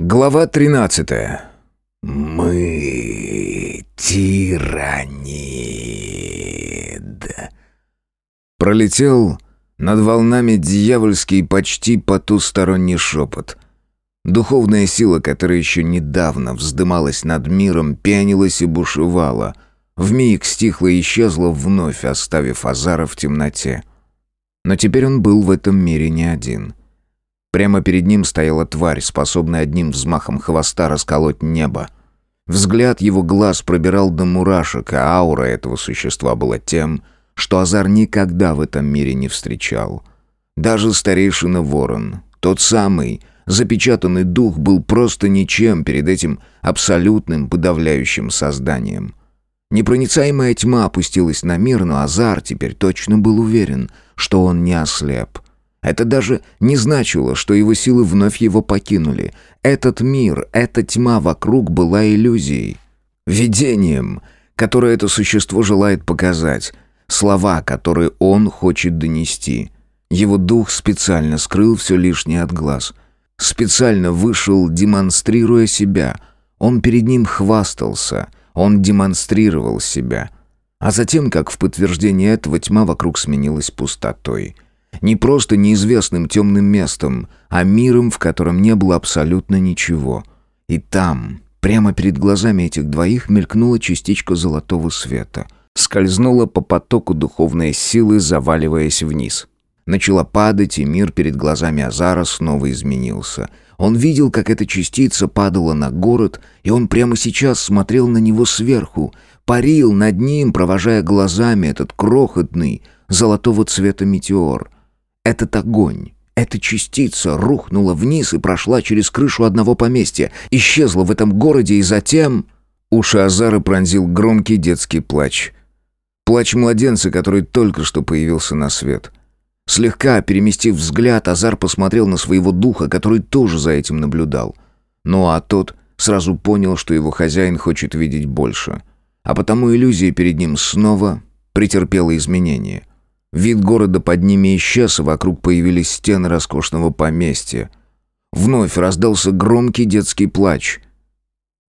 Глава 13. Мы тиранид. Пролетел над волнами дьявольский почти потусторонний шепот. Духовная сила, которая еще недавно вздымалась над миром, пенилась и бушевала. Вмиг стихла и исчезла вновь, оставив Азара в темноте. Но теперь он был в этом мире не один — Прямо перед ним стояла тварь, способная одним взмахом хвоста расколоть небо. Взгляд его глаз пробирал до мурашек, а аура этого существа была тем, что Азар никогда в этом мире не встречал. Даже старейшина Ворон, тот самый, запечатанный дух, был просто ничем перед этим абсолютным подавляющим созданием. Непроницаемая тьма опустилась на мир, но Азар теперь точно был уверен, что он не ослеп — это даже не значило, что его силы вновь его покинули. Этот мир, эта тьма вокруг была иллюзией. Видением, которое это существо желает показать. Слова, которые он хочет донести. Его дух специально скрыл все лишнее от глаз. Специально вышел, демонстрируя себя. Он перед ним хвастался. Он демонстрировал себя. А затем, как в подтверждение этого, тьма вокруг сменилась пустотой — не просто неизвестным темным местом, а миром, в котором не было абсолютно ничего. И там, прямо перед глазами этих двоих, мелькнула частичка золотого света. Скользнула по потоку духовной силы, заваливаясь вниз. Начала падать, и мир перед глазами Азара снова изменился. Он видел, как эта частица падала на город, и он прямо сейчас смотрел на него сверху, парил над ним, провожая глазами этот крохотный, золотого цвета метеор — этот огонь, эта частица рухнула вниз и прошла через крышу одного поместья, исчезла в этом городе и затем... Уши Азара пронзил громкий детский плач. Плач младенца, который только что появился на свет. Слегка переместив взгляд, Азар посмотрел на своего духа, который тоже за этим наблюдал. Ну а тот сразу понял, что его хозяин хочет видеть больше. А потому иллюзия перед ним снова претерпела изменения. Вид города под ними исчез, и вокруг появились стены роскошного поместья. Вновь раздался громкий детский плач.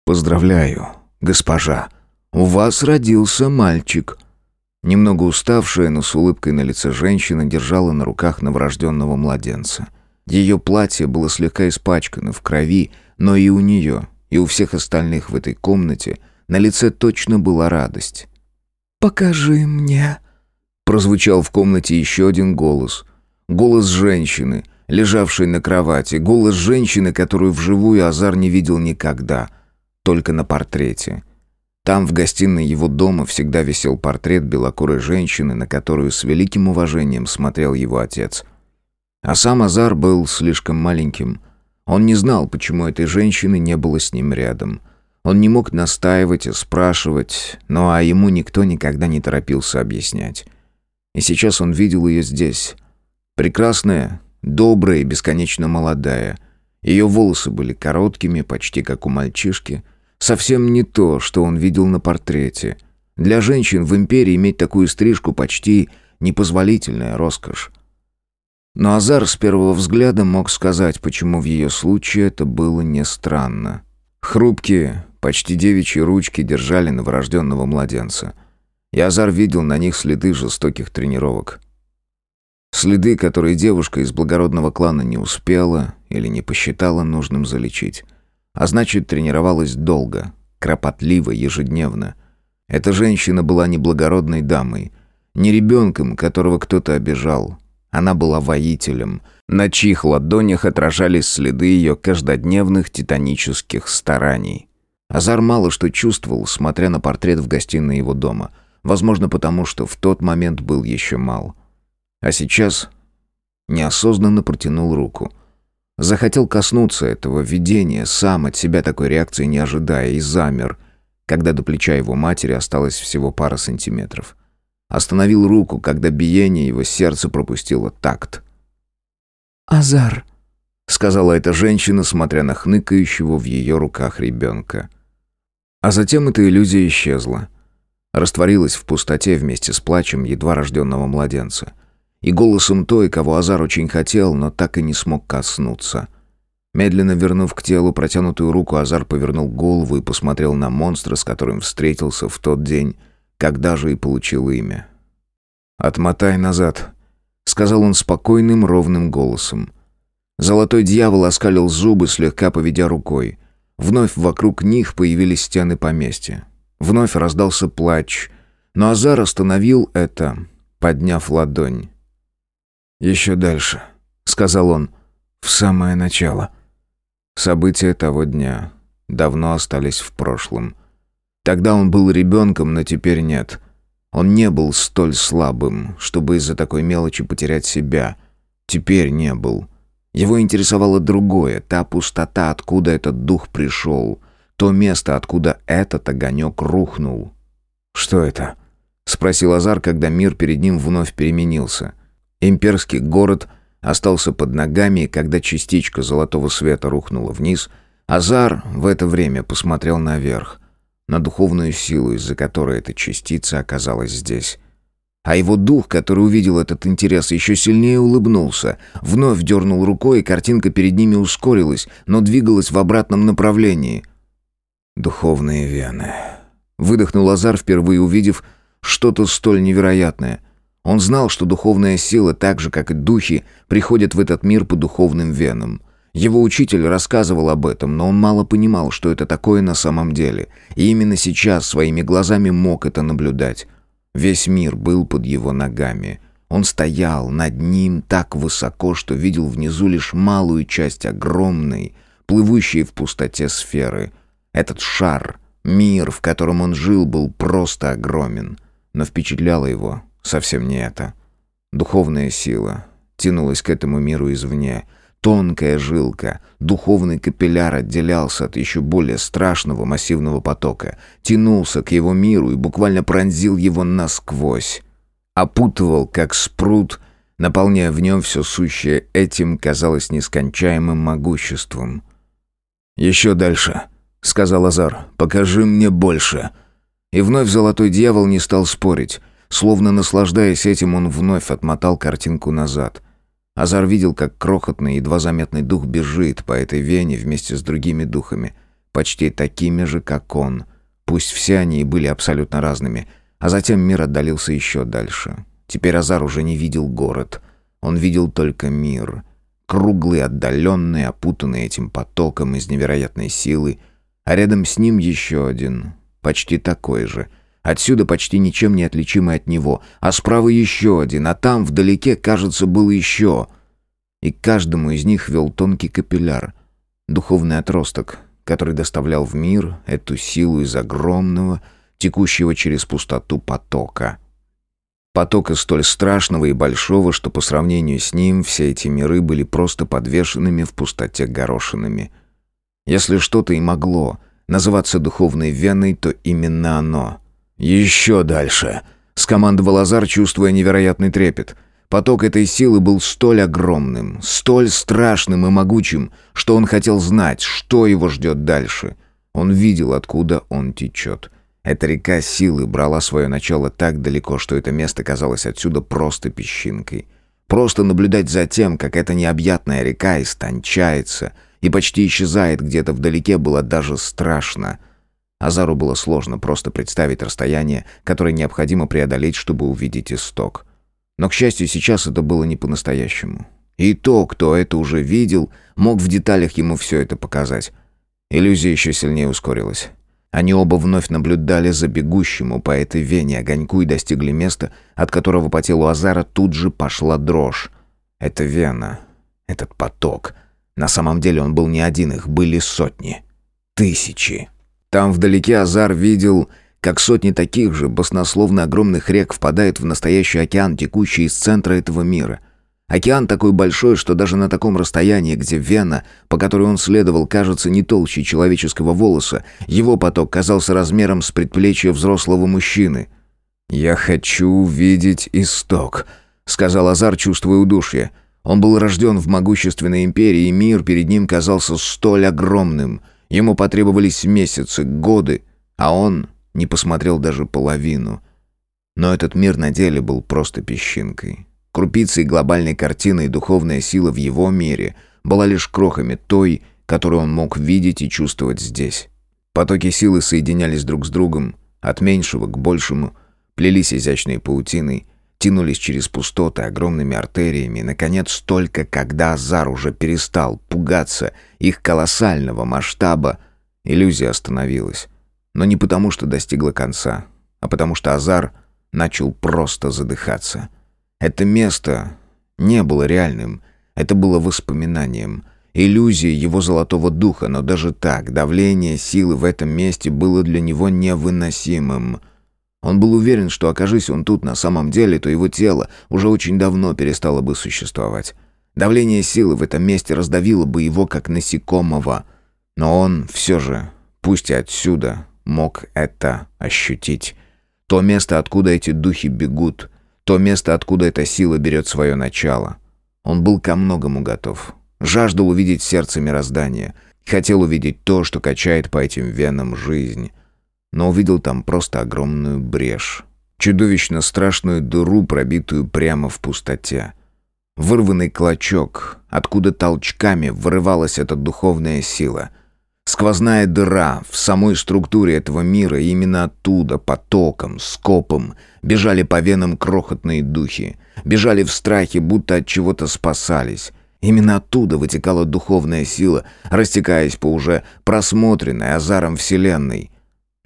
«Поздравляю, госпожа, у вас родился мальчик». Немного уставшая, но с улыбкой на лице женщина держала на руках новорожденного младенца. Ее платье было слегка испачкано в крови, но и у нее, и у всех остальных в этой комнате на лице точно была радость. «Покажи мне», Прозвучал в комнате еще один голос. Голос женщины, лежавшей на кровати. Голос женщины, которую вживую Азар не видел никогда. Только на портрете. Там, в гостиной его дома, всегда висел портрет белокурой женщины, на которую с великим уважением смотрел его отец. А сам Азар был слишком маленьким. Он не знал, почему этой женщины не было с ним рядом. Он не мог настаивать и спрашивать, но а ему никто никогда не торопился объяснять. И сейчас он видел ее здесь. Прекрасная, добрая и бесконечно молодая. Ее волосы были короткими, почти как у мальчишки. Совсем не то, что он видел на портрете. Для женщин в империи иметь такую стрижку почти непозволительная роскошь. Но Азар с первого взгляда мог сказать, почему в ее случае это было не странно. Хрупкие, почти девичьи ручки держали новорожденного младенца — и Азар видел на них следы жестоких тренировок. Следы, которые девушка из благородного клана не успела или не посчитала нужным залечить. А значит, тренировалась долго, кропотливо, ежедневно. Эта женщина была не благородной дамой, не ребенком, которого кто-то обижал. Она была воителем, на чьих ладонях отражались следы ее каждодневных титанических стараний. Азар мало что чувствовал, смотря на портрет в гостиной его дома — Возможно, потому что в тот момент был еще мал. А сейчас неосознанно протянул руку. Захотел коснуться этого видения, сам от себя такой реакции не ожидая, и замер, когда до плеча его матери осталось всего пара сантиметров. Остановил руку, когда биение его сердца пропустило такт. «Азар», — сказала эта женщина, смотря на хныкающего в ее руках ребенка. А затем эта иллюзия исчезла растворилась в пустоте вместе с плачем едва рожденного младенца. И голосом той, кого Азар очень хотел, но так и не смог коснуться. Медленно вернув к телу протянутую руку, Азар повернул голову и посмотрел на монстра, с которым встретился в тот день, когда же и получил имя. «Отмотай назад», — сказал он спокойным, ровным голосом. Золотой дьявол оскалил зубы, слегка поведя рукой. Вновь вокруг них появились стены поместья. Вновь раздался плач, но Азар остановил это, подняв ладонь. «Еще дальше», — сказал он, — «в самое начало». События того дня давно остались в прошлом. Тогда он был ребенком, но теперь нет. Он не был столь слабым, чтобы из-за такой мелочи потерять себя. Теперь не был. Его интересовало другое, та пустота, откуда этот дух пришел, то место, откуда этот огонек рухнул. «Что это?» — спросил Азар, когда мир перед ним вновь переменился. Имперский город — остался под ногами, и когда частичка золотого света рухнула вниз, Азар в это время посмотрел наверх, на духовную силу, из-за которой эта частица оказалась здесь. А его дух, который увидел этот интерес, еще сильнее улыбнулся, вновь дернул рукой, и картинка перед ними ускорилась, но двигалась в обратном направлении. «Духовные вены», — выдохнул Азар, впервые увидев что-то столь невероятное — он знал, что духовная сила, так же, как и духи, приходят в этот мир по духовным венам. Его учитель рассказывал об этом, но он мало понимал, что это такое на самом деле. И именно сейчас своими глазами мог это наблюдать. Весь мир был под его ногами. Он стоял над ним так высоко, что видел внизу лишь малую часть огромной, плывущей в пустоте сферы. Этот шар, мир, в котором он жил, был просто огромен. Но впечатляло его Совсем не это. Духовная сила тянулась к этому миру извне. Тонкая жилка, духовный капилляр отделялся от еще более страшного массивного потока, тянулся к его миру и буквально пронзил его насквозь. Опутывал, как спрут, наполняя в нем все сущее этим, казалось, нескончаемым могуществом. «Еще дальше», — сказал Азар, — «покажи мне больше». И вновь золотой дьявол не стал спорить. Словно наслаждаясь этим, он вновь отмотал картинку назад. Азар видел, как крохотный, едва заметный дух бежит по этой вене вместе с другими духами, почти такими же, как он. Пусть все они и были абсолютно разными. А затем мир отдалился еще дальше. Теперь Азар уже не видел город. Он видел только мир. Круглый, отдаленный, опутанный этим потоком из невероятной силы. А рядом с ним еще один, почти такой же — Отсюда почти ничем не отличимый от него. А справа еще один, а там вдалеке, кажется, был еще. И каждому из них вел тонкий капилляр. Духовный отросток, который доставлял в мир эту силу из огромного, текущего через пустоту потока. Потока столь страшного и большого, что по сравнению с ним все эти миры были просто подвешенными в пустоте горошинами. Если что-то и могло называться духовной веной, то именно оно — «Еще дальше!» — скомандовал Азар, чувствуя невероятный трепет. Поток этой силы был столь огромным, столь страшным и могучим, что он хотел знать, что его ждет дальше. Он видел, откуда он течет. Эта река силы брала свое начало так далеко, что это место казалось отсюда просто песчинкой. Просто наблюдать за тем, как эта необъятная река истончается и почти исчезает где-то вдалеке, было даже страшно — Азару было сложно просто представить расстояние, которое необходимо преодолеть, чтобы увидеть исток. Но, к счастью, сейчас это было не по-настоящему. И то, кто это уже видел, мог в деталях ему все это показать. Иллюзия еще сильнее ускорилась. Они оба вновь наблюдали за бегущему по этой вене огоньку и достигли места, от которого по телу Азара тут же пошла дрожь. Это вена, этот поток. На самом деле он был не один, их были сотни. Тысячи. Там вдалеке Азар видел, как сотни таких же баснословно огромных рек впадают в настоящий океан, текущий из центра этого мира. Океан такой большой, что даже на таком расстоянии, где Вена, по которой он следовал, кажется не толще человеческого волоса, его поток казался размером с предплечья взрослого мужчины. «Я хочу увидеть исток», — сказал Азар, чувствуя удушье. Он был рожден в могущественной империи, и мир перед ним казался столь огромным — Ему потребовались месяцы, годы, а он не посмотрел даже половину. Но этот мир на деле был просто песчинкой. Крупицей глобальной картины и духовная сила в его мире была лишь крохами той, которую он мог видеть и чувствовать здесь. Потоки силы соединялись друг с другом, от меньшего к большему, плелись изящной паутиной, тянулись через пустоты огромными артериями, и, наконец, только когда Азар уже перестал пугаться их колоссального масштаба, иллюзия остановилась. Но не потому, что достигла конца, а потому что Азар начал просто задыхаться. Это место не было реальным, это было воспоминанием, иллюзией его золотого духа, но даже так давление силы в этом месте было для него невыносимым. Он был уверен, что окажись он тут на самом деле, то его тело уже очень давно перестало бы существовать. Давление силы в этом месте раздавило бы его, как насекомого. Но он все же, пусть и отсюда, мог это ощутить. То место, откуда эти духи бегут, то место, откуда эта сила берет свое начало. Он был ко многому готов. Жаждал увидеть сердце мироздания. Хотел увидеть то, что качает по этим венам жизнь но увидел там просто огромную брешь. Чудовищно страшную дыру, пробитую прямо в пустоте. Вырванный клочок, откуда толчками вырывалась эта духовная сила. Сквозная дыра в самой структуре этого мира, именно оттуда, потоком, скопом, бежали по венам крохотные духи. Бежали в страхе, будто от чего-то спасались. Именно оттуда вытекала духовная сила, растекаясь по уже просмотренной азаром Вселенной —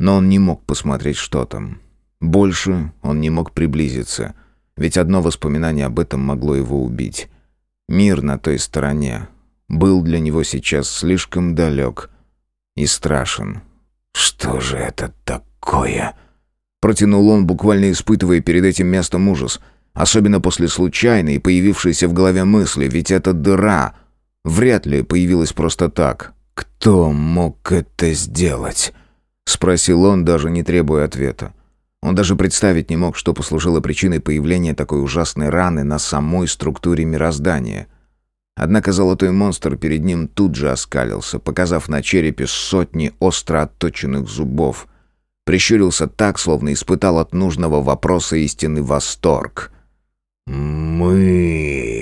но он не мог посмотреть, что там. Больше он не мог приблизиться, ведь одно воспоминание об этом могло его убить. Мир на той стороне был для него сейчас слишком далек и страшен. «Что же это такое?» Протянул он, буквально испытывая перед этим местом ужас. Особенно после случайной, появившейся в голове мысли, ведь эта дыра вряд ли появилась просто так. «Кто мог это сделать?» — спросил он, даже не требуя ответа. Он даже представить не мог, что послужило причиной появления такой ужасной раны на самой структуре мироздания. Однако золотой монстр перед ним тут же оскалился, показав на черепе сотни остро отточенных зубов. Прищурился так, словно испытал от нужного вопроса истинный восторг. «Мы...»